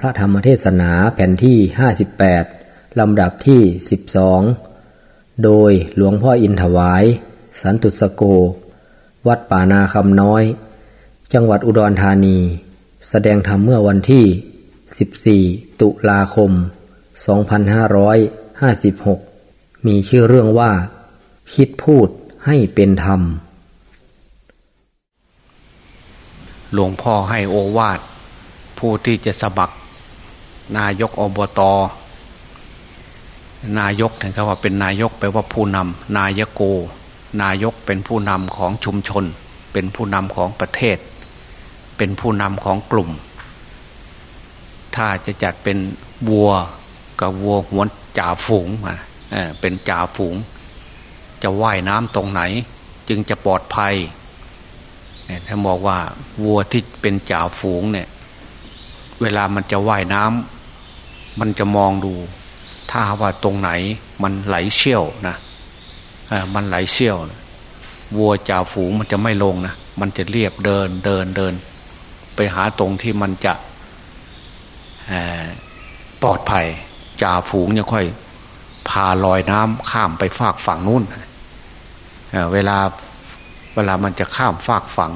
พระธรรมเทศนาแผ่นที่ 58 ลำดับที่ 12 โดยหลวงพ่ออินถวาย สันตุสโก วัดป่านาคำน้อย จังหวัดอุดรธานี แสดงธรรมเมื่อวันที่ 14 ตุลาคม 2556 มีชื่อเรื่องว่า คิดพูดให้เป็นธรรม หลวงพ่อให้โอวาทผู้ที่จะสมัคร นายกอบตนายกถึงคำว่าเป็นนายกแปลว่าผู้นำนายโก นายกเป็นผู้นำของชุมชน เป็นผู้นำของประเทศ เป็นผู้นำของกลุ่ม ถ้าจะจัดเป็นวัวกับวัวหัวจ่าฝูงมาเป็นจ่าฝูง จะว่ายน้ำตรงไหน จึงจะปลอดภัยถ้าบอกว่าวัวที่เป็นจ่าฝูงเนี่ย เวลามันจะว่ายน้ำ มันจะมองดู ถ้าว่าตรงไหนมันไหลเชี่ยวนะมันไหลเชี่ยววัวจ่าฝูงมันจะไม่ลงนะมันจะเรียบเดินเดินเดิน ไปหาตรงที่มันจะปลอดภัยจ่าฝูงเนี่ยค่อย พาลอยน้ำข้ามไปฝากฝั่งนู้นเวลาเวลามันจะข้ามฟากฝั่ง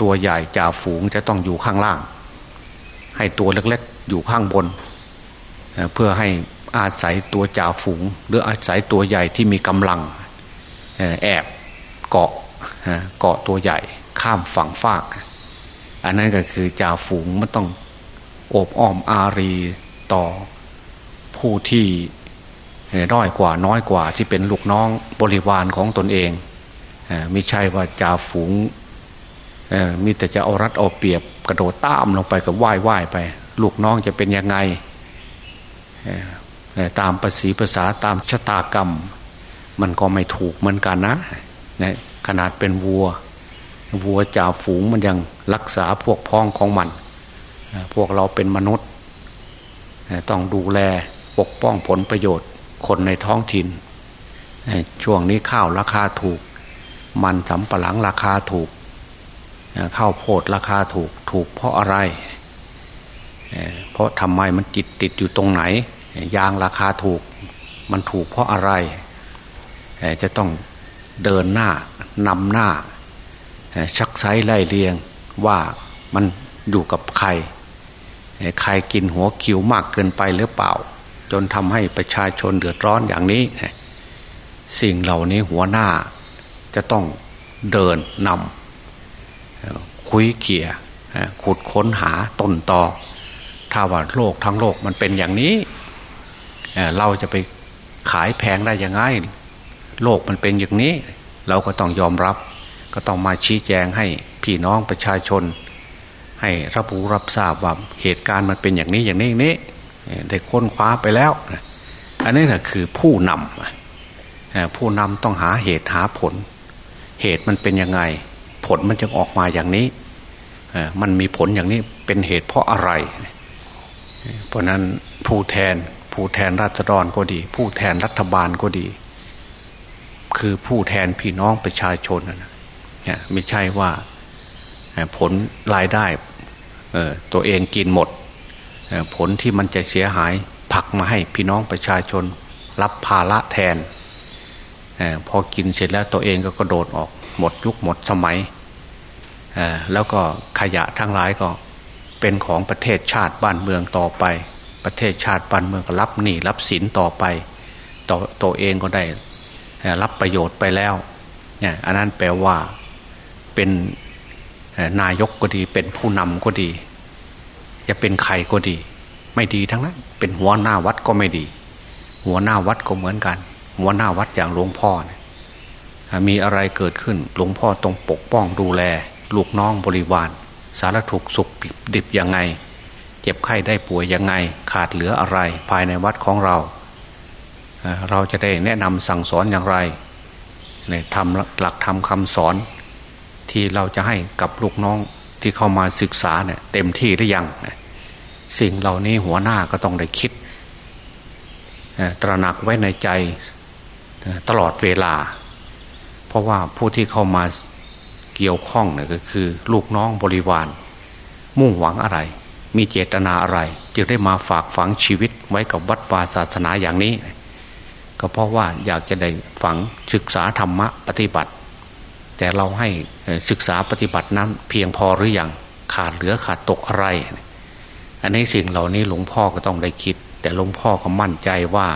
ตัวใหญ่จ่าฝูงจะต้องอยู่ข้างล่าง ให้ตัวเล็ก อยู่ข้างบน เพื่อให้อาศัยตัวจ่าฝูง หรืออาศัยตัวใหญ่ที่มีกำลังแอบเกาะเกาะตัวใหญ่ข้ามฝั่งฟาก อันนั้นก็คือจ่าฝูงมันต้องโอบอ้อมอารีต่อผู้ที่ด้อยกว่าน้อยกว่าที่เป็นลูกน้องบริวารของตนเองไม่ใช่ว่าจ่าฝูงมีแต่จะเอารัดเอาเปรียบกระโดดตามลงไปกับว่ายว่ายไป ลูกน้องจะเป็นยังไงตามภาษีภาษาตามชะตากรรม มันก็ไม่ถูกเหมือนกันนะนะขนาดเป็นวัว วัวจ่าฝูงมันยังรักษาพวกพ้องของมัน พวกเราเป็นมนุษย์ ต้องดูแลปกป้องผลประโยชน์ คนในท้องถิ่น ช่วงนี้ข้าวราคาถูก มันสำปะหลังราคาถูกข้าวโพดราคาถูกถูกเพราะอะไร เพราะทำไมมันจิตติดอยู่ตรงไหน ยางราคาถูก มันถูกเพราะอะไร จะต้องเดินหน้านำหน้า ชักไซไล่เลียงว่ามันอยู่กับใคร ใครกินหัวคิวมากเกินไปหรือเปล่า จนทำให้ประชาชนเดือดร้อนอย่างนี้ สิ่งเหล่านี้หัวหน้าจะต้องเดินนำคุยเกี่ยขุดค้นหาต้นตอ ถ้าว่าโลกทั้งโลกมันเป็นอย่างนี้เราจะไปขายแพงได้ยังไง โลกมันเป็นอย่างนี้ เราก็ต้องยอมรับ ก็ต้องมาชี้แจงให้พี่น้องประชาชน ให้รับรู้รับทราบว่าเหตุการณ์มันเป็นอย่างนี้อย่างนี้นี้ได้ค้นคว้าไปแล้ว อันนี้แหละคือผู้นำผู้นำต้องหาเหตุหาผล เหตุมันเป็นยังไง ผลมันจึงออกมาอย่างนี้มันมีผลอย่างนี้เป็นเหตุเพราะอะไร เพราะนั้นผู้แทนผู้แทนราษฎรก็ดี ผู้แทนรัฐบาลก็ดี คือผู้แทนพี่น้องประชาชนนะไม่ใช่ว่าผลรายได้ตัวเองกินหมด ผลที่มันจะเสียหายผักมาให้พี่น้องประชาชน รับภาระแทนพอกินเสร็จแล้วตัวเองก็กระโดดออกหมดยุคหมดสมัยแล้วก็ขยะทั้งหลายก็ เป็นของประเทศชาติบ้านเมืองต่อไป ประเทศชาติบ้านเมืองก็รับหนี้รับสินต่อไปตตัวเองก็ได้รับประโยชน์ไปแล้วเนี่ยอันนั้นแปลว่าเป็นนายกก็ดี เป็นผู้นำก็ดี จะเป็นใครก็ดี ไม่ดีทั้งนั้น เป็นหัวหน้าวัดก็ไม่ดี หัวหน้าวัดก็เหมือนกัน หัวหน้าวัดอย่างหลวงพ่อเนี่ยมีอะไรเกิดขึ้นหลวงพ่อต้องปกป้องดูแล ลูกน้องบริวาร สารถุกสุขดิบยังไง เจ็บไข้ได้ป่วยยังไง ขาดเหลืออะไรภายในวัดของเรา เราจะได้แนะนำสั่งสอนอย่างไรในทำหลักธรรมคำสอน ที่เราจะให้กับลูกน้องที่เข้ามาศึกษาเนี่ยเต็มที่หรือยัง สิ่งเหล่านี้หัวหน้าก็ต้องได้คิด ตระหนักไว้ในใจตลอดเวลา เพราะว่าผู้ที่เข้ามา เกี่ยวข้องเนี่ยก็คือ ลูกน้องบริวาร มุ่งหวังอะไร มีเจตนาอะไร จึงได้มาฝากฝังชีวิตไว้กับวัดวาศาสนาอย่างนี้ ก็เพราะว่าอยากจะได้ฝังศึกษาธรรมะปฏิบัติ แต่เราให้ศึกษาปฏิบัตินั้นเพียงพอหรืออยังขาดเหลือขาดตกอะไร อันนี้สิ่งเหล่านี้หลวงพ่อก็ต้องได้คิด แต่หลวงพ่อก็มั่นใจว่า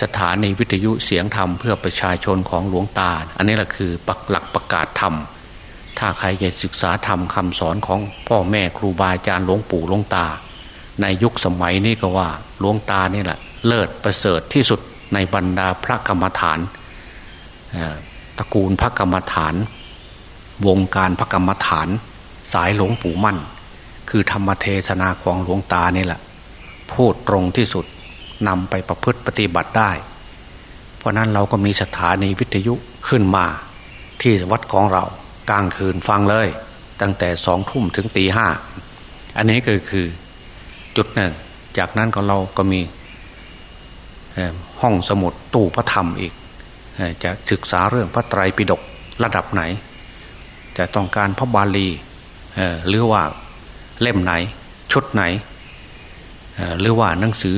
สถานีวิทยุเสียงธรรมเพื่อประชาชนของหลวงตา อันนี้แหละคือปักหลักประกาศธรรม ถ้าใครจะศึกษาธรรมคำสอนของพ่อแม่ครูบาอาจารย์หลวงปู่หลวงตา ในยุคสมัยนี้ก็ว่าหลวงตานี่แหละเลิศประเสริฐที่สุดในบรรดาพระกรรมฐานตระกูลพระกรรมฐาน วงการพระกรรมฐาน สายหลวงปู่มั่น คือธรรมเทศนาของหลวงตานี่แหละพูดตรงที่สุด นำไปประพฤติปฏิบัติได้ เพราะนั้นเราก็มีสถานีวิทยุขึ้นมาที่วัดของเรากลางคืนฟังเลย ตั้งแต่สองทุ่มถึงตีห้าอันนี้ก็คือจุดหนึ่ง จากนั้นก็เราก็มีห้องสมุดตู้พระธรรมอีก จะศึกษาเรื่องพระไตรปิฎกระดับไหน จะต้องการพระบาลีหรือว่าเล่มไหนชุดไหนหรือว่าหนังสือ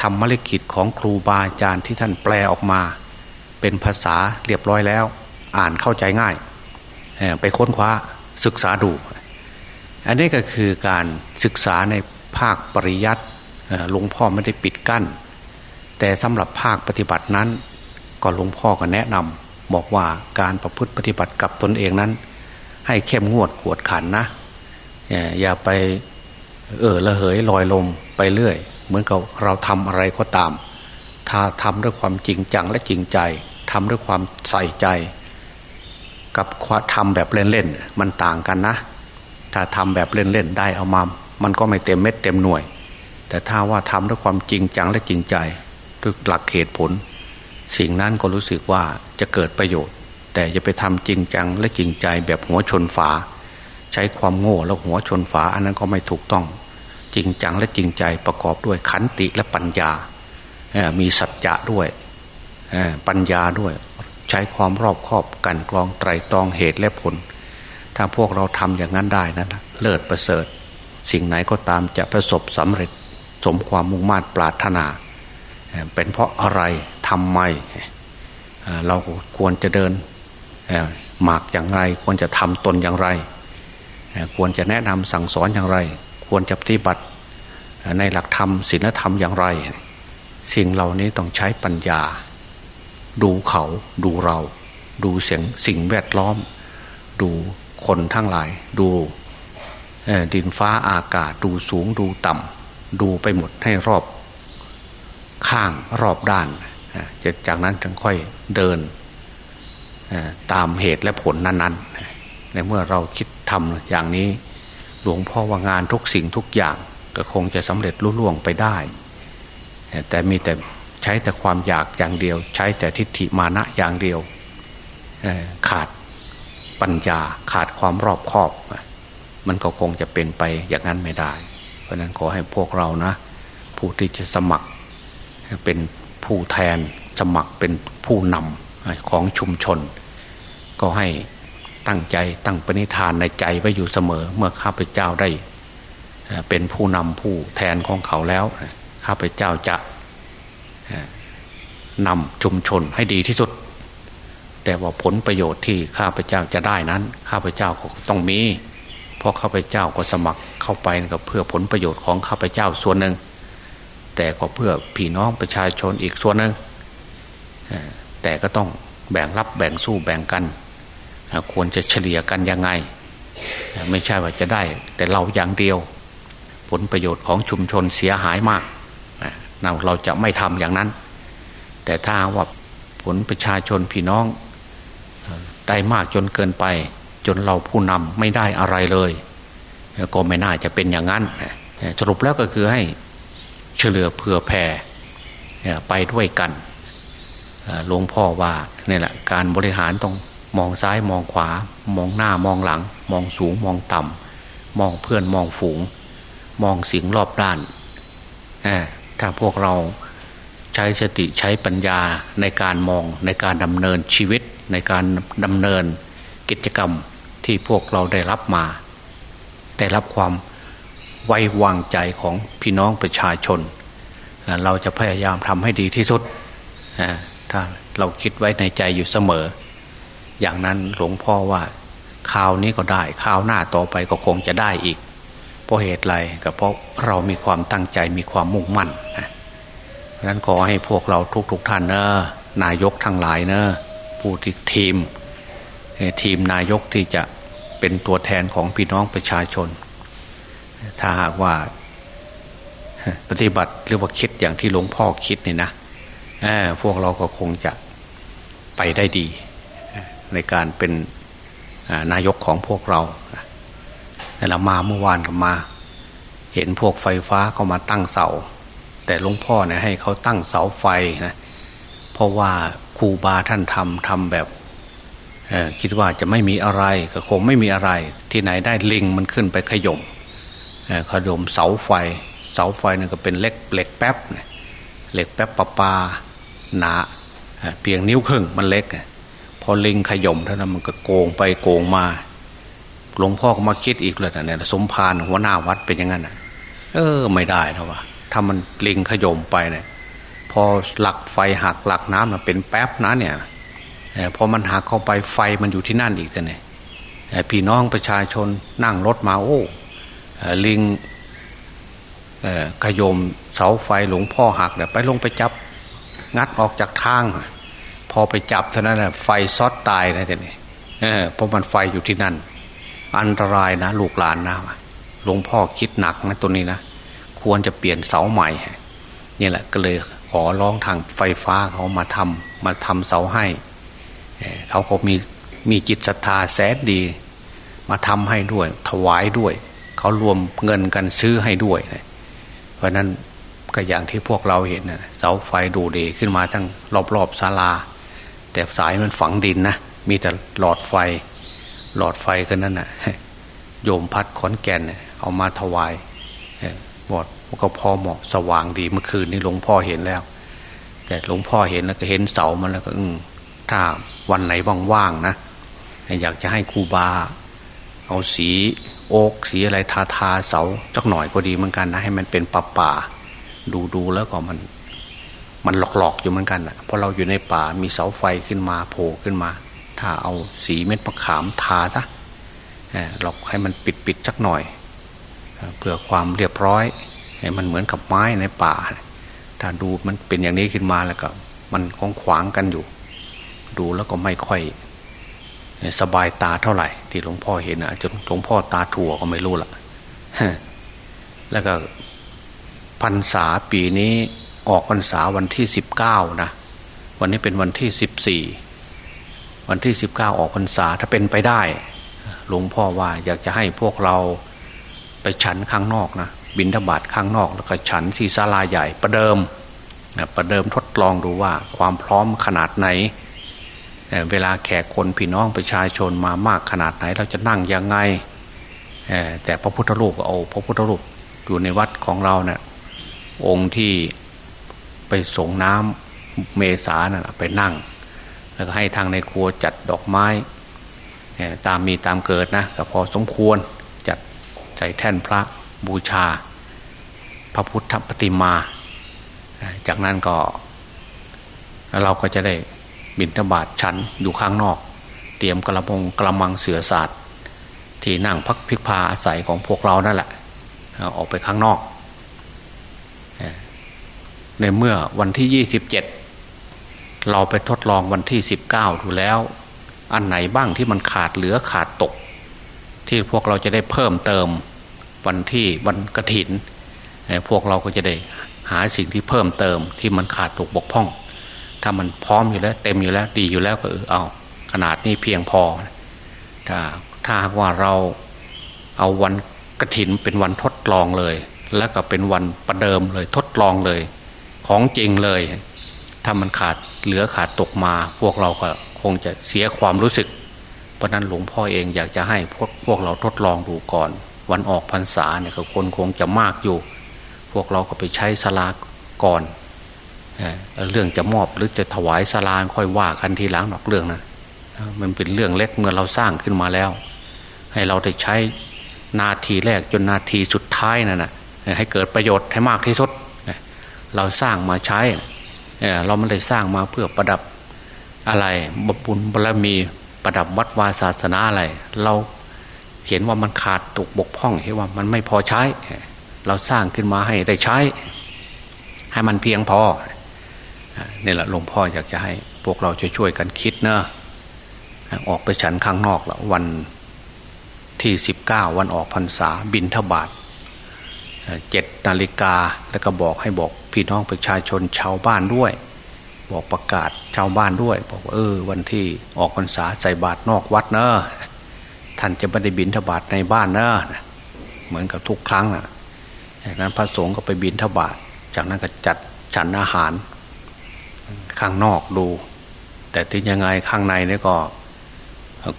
ทำมรกิจของครูบาอาจารย์ที่ท่านแปลออกมา เป็นภาษาเรียบร้อยแล้ว อ่านเข้าใจง่าย ไปค้นคว้าศึกษาดู อันนี้ก็คือการศึกษาในภาคปริยัติหลวงพ่อไม่ได้ปิดกั้น แต่สำหรับภาคปฏิบัตินั้นก็หลวงพ่อก็แนะนำบอกว่าการประพฤติปฏิบัติกับตนเองนั้น ให้เข้มงวดขวดขันนะอย่าไปเออละเหยลอยลมไปเรื่อย เหมือนกับเราทำอะไรก็ตาม ถ้าทำด้วยความจริงจังและจริงใจทำด้วยความใส่ใจ กับทำแบบเล่นๆมันต่างกันนะ ถ้าทำแบบเล่นๆได้เอามา มันก็ไม่เต็มเม็ดเต็มหน่วย แต่ถ้าว่าทำด้วยความจริงจังและจริงใจด้วยหลักเหตุผล สิ่งนั้นก็รู้สึกว่าจะเกิดประโยชน์ แต่จะไปทำจริงจังและจริงใจแบบหัวชนฝา ใช้ความโง่แล้วหัวชนฝาอันนั้นก็ไม่ถูกต้อง ริงจังและจริงใจประกอบด้วยขันติและปัญญา มีสัจจะด้วยปัญญาด้วย ใช้ความรอบคอบกันกรองไตรตรองเหตุและผล ถ้าพวกเราทำอย่างนั้นได้นั้นเลิศประเสริฐ สิ่งไหนก็ตามจะประสบสำเร็จสมความมุ่งมั่นปรารถนา เป็นเพราะอะไรทำไม เราควรจะเดินหมากอย่างไร ควรจะทำตนอย่างไร ควรจะแนะนำสั่งสอนอย่างไร ควรจะปฏิบัติ ในหลักธรรมศีลธรรมอย่างไร สิ่งเหล่านี้ต้องใช้ปัญญา ดูเขาดูเรา ดูเสียงสิ่งแวดล้อม ดูคนทั้งหลาย ดูดินฟ้าอากาศ ดูสูงดูต่ำดูไปหมดให้รอบ ข้างรอบด้านจากนั้นจึงค่อยเดินตามเหตุและผลนั้น ๆ ในเมื่อเราคิดทำอย่างนี้ หลวงพ่อว่างานทุกสิ่งทุกอย่างก็คงจะสำเร็จรุล่วงไปได้ แต่มีแต่ใช้แต่ความอยากอย่างเดียว ใช้แต่ทิฏฐิมานะอย่างเดียว ขาดปัญญาขาดความรอบคอบ มันก็คงจะเป็นไปอย่างนั้นไม่ได้ เพราะนั้นขอให้พวกเรานะ ผู้ที่จะสมัครเป็นผู้แทนสมัครเป็นผู้นำของชุมชน ก็ให้ ตั้งใจตั้งปณิธานในใจไว้อยู่เสมอ เมื่อข้าพเจ้าได้เป็นผู้นำผู้แทนของเขาแล้ว ข้าพเจ้าจะนำชุมชนให้ดีที่สุด แต่ว่าผลประโยชน์ที่ข้าพเจ้าจะได้นั้น ข้าพเจ้าก็ต้องมี เพราะข้าพเจ้าก็สมัครเข้าไปกับเพื่อผลประโยชน์ของข้าพเจ้าส่วนหนึ่ง แต่ก็เพื่อพี่น้องประชาชนอีกส่วนหนึ่งแต่ก็ต้องแบ่งรับแบ่งสู้แบ่งกัน ควรจะเฉลี่ยกันยังไง ไม่ใช่ว่าจะได้ แต่เราอย่างเดียว ผลประโยชน์ของชุมชนเสียหายมากเราเราจะไม่ทำอย่างนั้น แต่ถ้าว่าผลประชาชนพี่น้องได้มากจนเกินไป จนเราผู้นำไม่ได้อะไรเลย ก็ไม่น่าจะเป็นอย่างนั้น สรุปแล้วก็คือให้เฉลือเผื่อแผ่ไปด้วยกันหลวงพ่อว่านี่แหละการบริหารต้อง มองซ้ายมองขวา มองหน้ามองหลัง มองสูงมองต่ำมองเพื่อนมองฝูง มองสิ่งรอบด้านถ้าพวกเราใช้สติใช้ปัญญาในการมองในการดำเนินชีวิต ในการดำเนินกิจกรรมที่พวกเราได้รับมาได้รับความไว้วางใจของพี่น้องประชาชน เราจะพยายามทำให้ดีที่สุดถ้าเราคิดไว้ในใจอยู่เสมอ อย่างนั้นหลวงพ่อว่าข่าวนี้ก็ได้ข่าวหน้าต่อไปก็คงจะได้อีก เพราะเหตุไรก็เพราะเรามีความตั้งใจมีความมุ่งมั่นนะนั้นขอให้พวกเราทุกๆทท่านเนอะนายกทั้งหลายเนอะผู้ที่ทีม ทีมนายกที่จะเป็นตัวแทนของพี่น้องประชาชน ถ้าหากว่าปฏิบัติหรือว่าคิดอย่างที่หลวงพ่อคิดนี่นะพวกเราก็คงจะไปได้ดี ในการเป็นนายกของพวกเราแต่เรามาเมื่อวานก็มา เห็นพวกไฟฟ้าเขามาตั้งเสา แต่หลวงพ่อเนี่ยให้เขาตั้งเสาไฟนะเพราะว่าครูบาท่านทำทำแบบคิดว่าจะไม่มีอะไรก็คงไม่มีอะไร ที่ไหนได้ลิงมันขึ้นไปขยมขย่มเสาไฟ เสาไฟนี่นก็เป็นเล็กเหล็กแป๊บเหล็กแป๊บปลาปาหนาเพียงนิ้วครึ่งมันเล็ก อลิงขย่มเท่านั้นมันก็โกงไปโกงมา หลวงพ่อก็มาคิดอีกเลยนะเนี่ยสมภารหัวหน้าวัดเป็นยังไงนะเออ ไม่ได้นะวะถ้ามันลิงขย่มไปเนี่ย พอหลักไฟหักหลักน้ำมันเป็นแป๊บนะเนี่ยพอมันหักเข้าไปไฟมันอยู่ที่นั่นอีกแต่เนี่ยพี่น้องประชาชนนั่งรถมาโอ้ลิงขยมเสาไฟหลวงพ่อหักเนี่ยไปลงไปจับ งัดออกจากทาง พอไปจับเท่านั้นไฟซอดตายนะแต่นี่เพราะมันไฟอยู่ที่นั่น อันตรายนะลูกหลานนะหลวงพ่อคิดหนักนะตัวนี้นะควรจะเปลี่ยนเสาใหม่นี่แหละก็เลยขอร้องทางไฟฟ้าเขามาทำมาทำเสาให้เขาก็มีมีจิตศรัทธาแสนดี มาทำให้ด้วย ถวายด้วย เขารวมเงินกันซื้อให้ด้วยเพราะนั้นก็อย่างที่พวกเราเห็นนะเสาไฟดูดีขึ้นมาทั้งรอบๆศาลา แต่สายมันฝังดินนะมีแต่หลอดไฟ หลอดไฟกันนั่นนะ่ะโยมพัดขอนแก่นเอามาถวายบอดก็พอเหมาะสว่างดีเมื่อคืนนี้หลวงพ่อเห็นแล้ว แต่หลวงพ่อเห็นแล้วก็เห็นเสามันแล้วก็อืถ้าวันไหนว่างๆนะอยากจะให้ครูบา เอาสีโอกสีอะไรทาทาเสาสักหน่อยก็ดีเหมือนกันนะให้มันเป็นป่าป่าดูดูแล้วก็มัน มันหลอกๆอยู่เหมือนกันนะเพราะเราอยู่ในป่ามีเสาไฟขึ้นมาโผล่ขึ้นมา ถ้าเอาสีเม็ดมะขามทาซะหลอกให้มันปิดปิดสักหน่อยเพื่อความเรียบร้อยให้มันเหมือนกับไม้ในป่า ถ้าดูมันเป็นอย่างนี้ขึ้นมาแล้วก็มันคงขวางกันอยู่ ดูแล้วก็ไม่ค่อย สบายตาเท่าไหร่ ที่หลวงพ่อเห็นนะจนหลวงพ่อตาถั่วก็ไม่รู้ละแล้วก็พรรษาปีนี้ ออกพรรษาวันที่สิบเก้านะวันนี้เป็นวันที่สิบสี่วันที่สิบเก้าออกพรรษาถ้าเป็นไปได้ หลวงพ่อว่าอยากจะให้พวกเราไปฉันข้างนอกนะบินทบาทข้างนอกแล้วก็ฉันที่ศาลาใหญ่ประเดิมประเดิมทดลองดูว่าความพร้อมขนาดไหน เวลาแขกคนพี่น้องประชาชนมามากขนาดไหน เราจะนั่งยังไง แต่พระพุทธรูปเอาพระพุทธรูปอยู่ในวัดของเราเนะี่ยองค์ที่ ไปส่งน้ำเมษานะ่ะไปนั่ง แล้วก็ให้ทางในครัวจัดดอกไม้ตามมีตามเกิดนะแต่พอสมควรจัดใส่แท่นพระบูชา พระพุทธปฏิมา จากนั้นก็ เราก็จะได้บินทบาทชั้นอยู่ข้างนอก เตรียมกระมงกระมังเสือศาสตร์ที่นั่งพักพิกพาอาศัยของพวกเรานั่นแหละออกไปข้างนอก ในเมื่อวันที่ยี่สิบเจ็ดเราไปทดลองวันที่สิบเก้าถูแล้ว อันไหนบ้างที่มันขาดเหลือขาดตก ที่พวกเราจะได้เพิ่มเติมวันที่วันกระถิน พวกเราก็จะได้หาสิ่งที่เพิ่มเติมที่มันขาดตกบกพร่อง ถ้ามันพร้อมอยู่แล้ว เต็มอยู่แล้วดีอยู่แล้วก็เออเอาขนาดนี้เพียงพอ ถ้าถ้าว่าเราเอาวันกระถินเป็นวันทดลองเลย แล้วก็เป็นวันประเดิมเลยทดลองเลย ของจริงเลย ถ้ามันขาดเหลือขาดตกมา พวกเราก็คงจะเสียความรู้สึก เพราะนั้นหลวงพ่อเองอยากจะให้พวกพวกเราทดลองดูก่อน วันออกพรรษาเนี่ยคนคงจะมากอยู่ พวกเราก็ไปใช้สลาก่อนเรื่องจะมอบหรือจะถวายสลาค่อยว่ากันทีหลังหรอกเรื่องนั้นมันเป็นเรื่องเล็กเมื่อเราสร้างขึ้นมาแล้ว ให้เราได้ใช้นาทีแรกจนนาทีสุดท้ายนั่นนะให้เกิดประโยชน์ให้มากที่สุด เราสร้างมาใช้เราไม่ได้สร้างมาเพื่อประดับอะไรบุญบารมีประดับวัดวาศาสนาอะไร เราเห็นว่ามันขาดตกบกพร่องเห็นว่ามันไม่พอใช้ เราสร้างขึ้นมาให้ได้ใช้ ให้มันเพียงพอนี่แหละหลวงพ่ออยากจะให้ พวกเราช่วยๆกันคิดเนอะออกไปฉันข้างนอกแล้ววันที่สิบเก้าวันออกพรรษาบินทบาทเจ็ดนาฬิกาแล้วก็บอกให้บอก พี่น้องประชาชนชาวบ้านด้วย บอกประกาศชาวบ้านด้วย บอกว่าเออ วันที่ออกพรรษาใส่บาตรนอกวัดเนอะท่านจะไม่ได้บินทบาทในบ้านเนอะเหมือนกับทุกครั้งนะจากนั้นพระสงฆ์ก็ไปบินทบาทจากนั้นก็จัดฉันอาหาร ข้างนอกดู แต่ที่ยังไงข้างในนี่ก็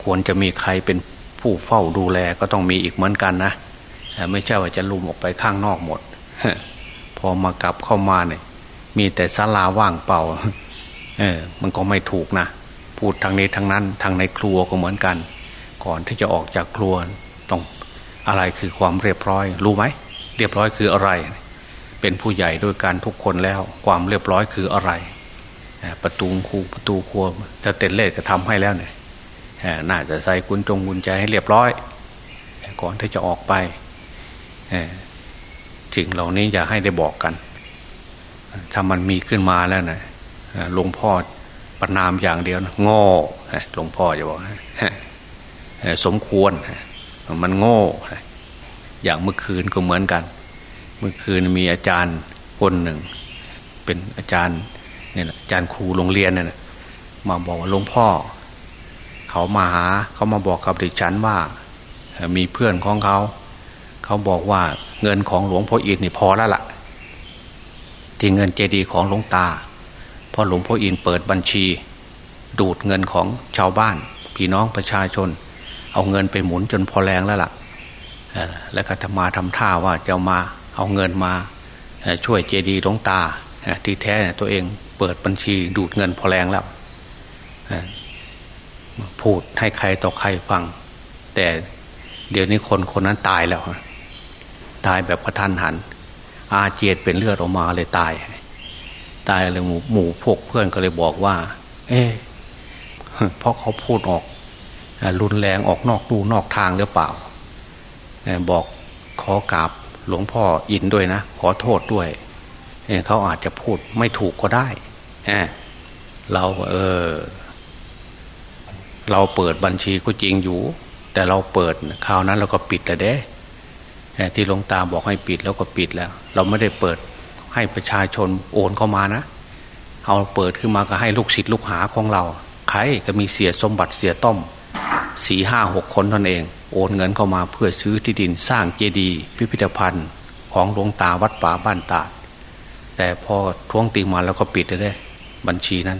ควรจะมีใครเป็นผู้เฝ้าดูแลก็ต้องมีอีกเหมือนกันนะไม่ใช่ว่าจะลุมออกไปข้างนอกหมด พอมากลับเข้ามาเนี่ย มีแต่ศาลาว่างเปล่า เออ มันก็ไม่ถูกนะ พูดทางนี้ทางนั้น ทางในครัวก็เหมือนกัน ก่อนที่จะออกจากครัวต้องอะไรคือความเรียบร้อย รู้ไหมเรียบร้อยคืออะไร เป็นผู้ใหญ่ด้วยกันทุกคนแล้ว ความเรียบร้อยคืออะไรประตูคูประตูครัวจะเต็นเล่ก็ทำให้แล้วเนี่ยน่าจะใส่กุญจงกุญแจให้เรียบร้อยก่อนที่จะออกไป สิ่งเหล่านี้อย่าให้ได้บอกกัน ถ้ามันมีขึ้นมาแล้วนะหลวงพ่อประนามอย่างเดียวนะโง่หลวงพ่อจะบอกสมควร มันโง่ อย่างเมื่อคืนก็เหมือนกัน เมื่อคืนมีอาจารย์คนหนึ่ง เป็นอาจารย์เนี่ยอาจารย์ครูโรงเรียนเนี่ยมาบอกว่าหลวงพ่อ เขามาหาเขามาบอกกับดิฉันว่า มีเพื่อนของเขา เขาบอกว่า เงินของหลวงพ่ออินนี่พอแล้วละ่ะ ที่เงินเจดีของหลวงตาพอหลวงพ่ออินเปิดบัญชี ดูดเงินของชาวบ้าน พี่น้องประชาชน เอาเงินไปหมุนจนพอแรงแล้วละ่ะแล้วก็ทำมาทำท่าว่าจะมาเอาเงินมาช่วยเจดีหลวงตาที่แท้ตัวเองเปิดบัญชีดูดเงินพอแรงแล้วพูดให้ใครต่อใครฟัง แต่เดี๋ยวนี้คนคนนั้นตายแล้ว ตายแบบกระทันหัน อาเจียนเป็นเลือดออกมาเลยตาย ตายเลยหมู่หมู่พวกเพื่อนก็เลยบอกว่า เอ๊เพราะเขาพูดออกรุนแรงออกนอกดูนอกทางหรือเปล่า บอกขอกราบหลวงพ่ออินด้วยนะ ขอโทษด้วยเขาอาจจะพูดไม่ถูกก็ได้เราเออ เราเปิดบัญชีก็จริงอยู่ แต่เราเปิดคราวนั้นเราก็ปิดแต่เด้ ที่หลวงตาบอกให้ปิดแล้วก็ปิดแล้ว เราไม่ได้เปิดให้ประชาชนโอนเข้ามานะ เอาเปิดขึ้นมาก็ให้ลูกศิษย์ลูกหาของเรา ใครก็มีเสียสมบัติเสียต้มสี่ห้าหกคนตนเอง โอนเงินเข้ามาเพื่อซื้อที่ดินสร้างเจดีย์พิพิธภัณฑ์ของหลวงตาวัดป่าบ้านตาดแต่พอท้วงติงมาแล้วก็ปิดเลยบัญชีนั้น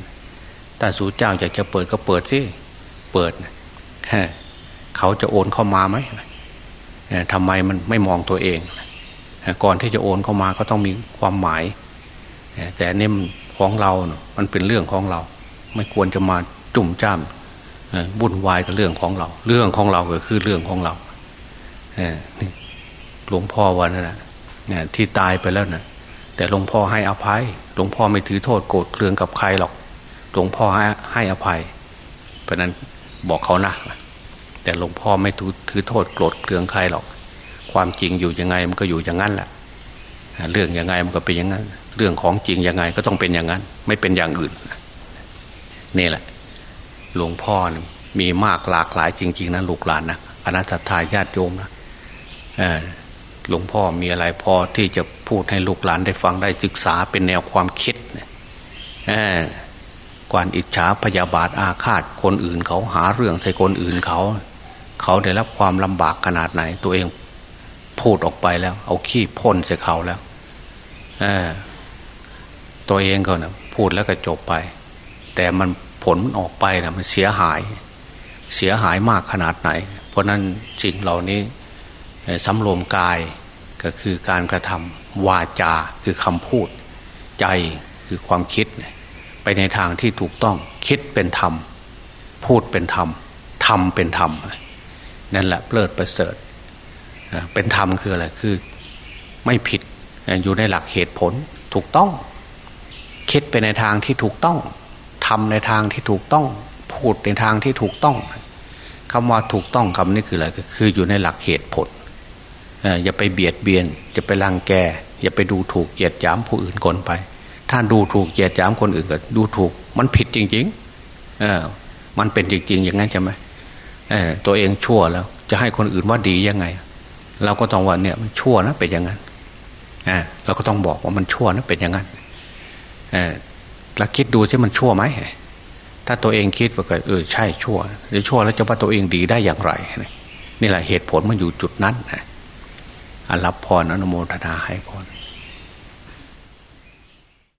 แต่สูเจ้าอยากจะเปิดก็เปิดสิเปิดเขาจะโอนเข้ามาไหม ทำไมมันไม่มองตัวเอง ก่อนที่จะโอนเข้ามาก็ต้องมีความหมาย แต่เนี่ยของเรา มันเป็นเรื่องของเรา ไม่ควรจะมาจุ่มจ้ามบุ่นวายกับเรื่องของเรา เรื่องของเราก็คือเรื่องของเราหลวงพ่อวันนั้นนะที่ตายไปแล้วนะแต่หลวงพ่อให้อภัย หลวงพ่อไม่ถือโทษโกรธเคืองกับใครหรอก หลวงพ่อให้ให้อภัย เพราะนั้นบอกเขานะ แต่หลวงพ่อไม่ถือโทษโกรธเคืองใครหรอก ความจริงอยู่ยังไงมันก็อยู่อย่างนั้นแหละเรื่องยังไงมันก็เป็นอย่างนั้น เรื่องของจริงยังไงก็ต้องเป็นอย่างนั้น ไม่เป็นอย่างอื่นนี่แหละ หลวงพ่อมีมากหลากหลายจริง ๆนะลูกหลานนะอนัตตาญาติโยมนะหลวงพ่อมีอะไรพอที่จะพูดให้ลูกหลานได้ฟังได้ศึกษาเป็นแนวความคิดกวนอิจฉาพยาบาทอาฆาตคนอื่นเขาหาเรื่องใส่คนอื่นเขา เขาได้รับความลำบากขนาดไหน ตัวเองพูดออกไปแล้ว เอาขี้พ่นใส่เขาแล้วตัวเองก็นะพูดแล้วก็จบไป แต่มันผลมันออกไปนะมันเสียหาย เสียหายมากขนาดไหน เพราะนั้นสิ่งเหล่านี้สำรวมกายก็คือการกระทำวาจาคือคำพูด ใจคือความคิด ไปในทางที่ถูกต้องคิดเป็นธรรม พูดเป็นธรรมทำเป็นธรรม นั่นแหละเพลิศประเสริฐเป็นธรรมคืออะไรคือไม่ผิดอยู่ในหลักเหตุผลถูกต้อง คิดไปในทางที่ถูกต้องทำในทางที่ถูกต้อง พูดในทางที่ถูกต้องคำว่าถูกต้องคำนี้คืออะไรคืออยู่ในหลักเหตุผลอย่าไปเบียดเบียนอย่าไปรังแก อย่าไปดูถูกเหยียดหยามผู้อื่นคนไป ถ้าดูถูกเหยียดหยามคนอื่นก็ดูถูก มันผิดจริงๆเออมันเป็นจริง ๆ อย่างนั้นใช่ไหม ตัวเองชั่วแล้ว จะให้คนอื่นว่าดียังไง เราก็ต้องว่าเนี่ยมันชั่วนะเป็นอย่างนั้นอ่าเราก็ต้องบอกว่ามันชั่วนะเป็นอย่างนั้นเออแล้วคิดดูใช่มันชั่วไหมถ้าตัวเองคิดว่าเออใช่ชั่วหรือชั่วแล้วจะว่าตัวเองดีได้อย่างไรนี่แหละเหตุผลมันอยู่จุดนั้นนรับพรอนุโมทนาให้พร